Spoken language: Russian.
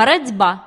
боротьба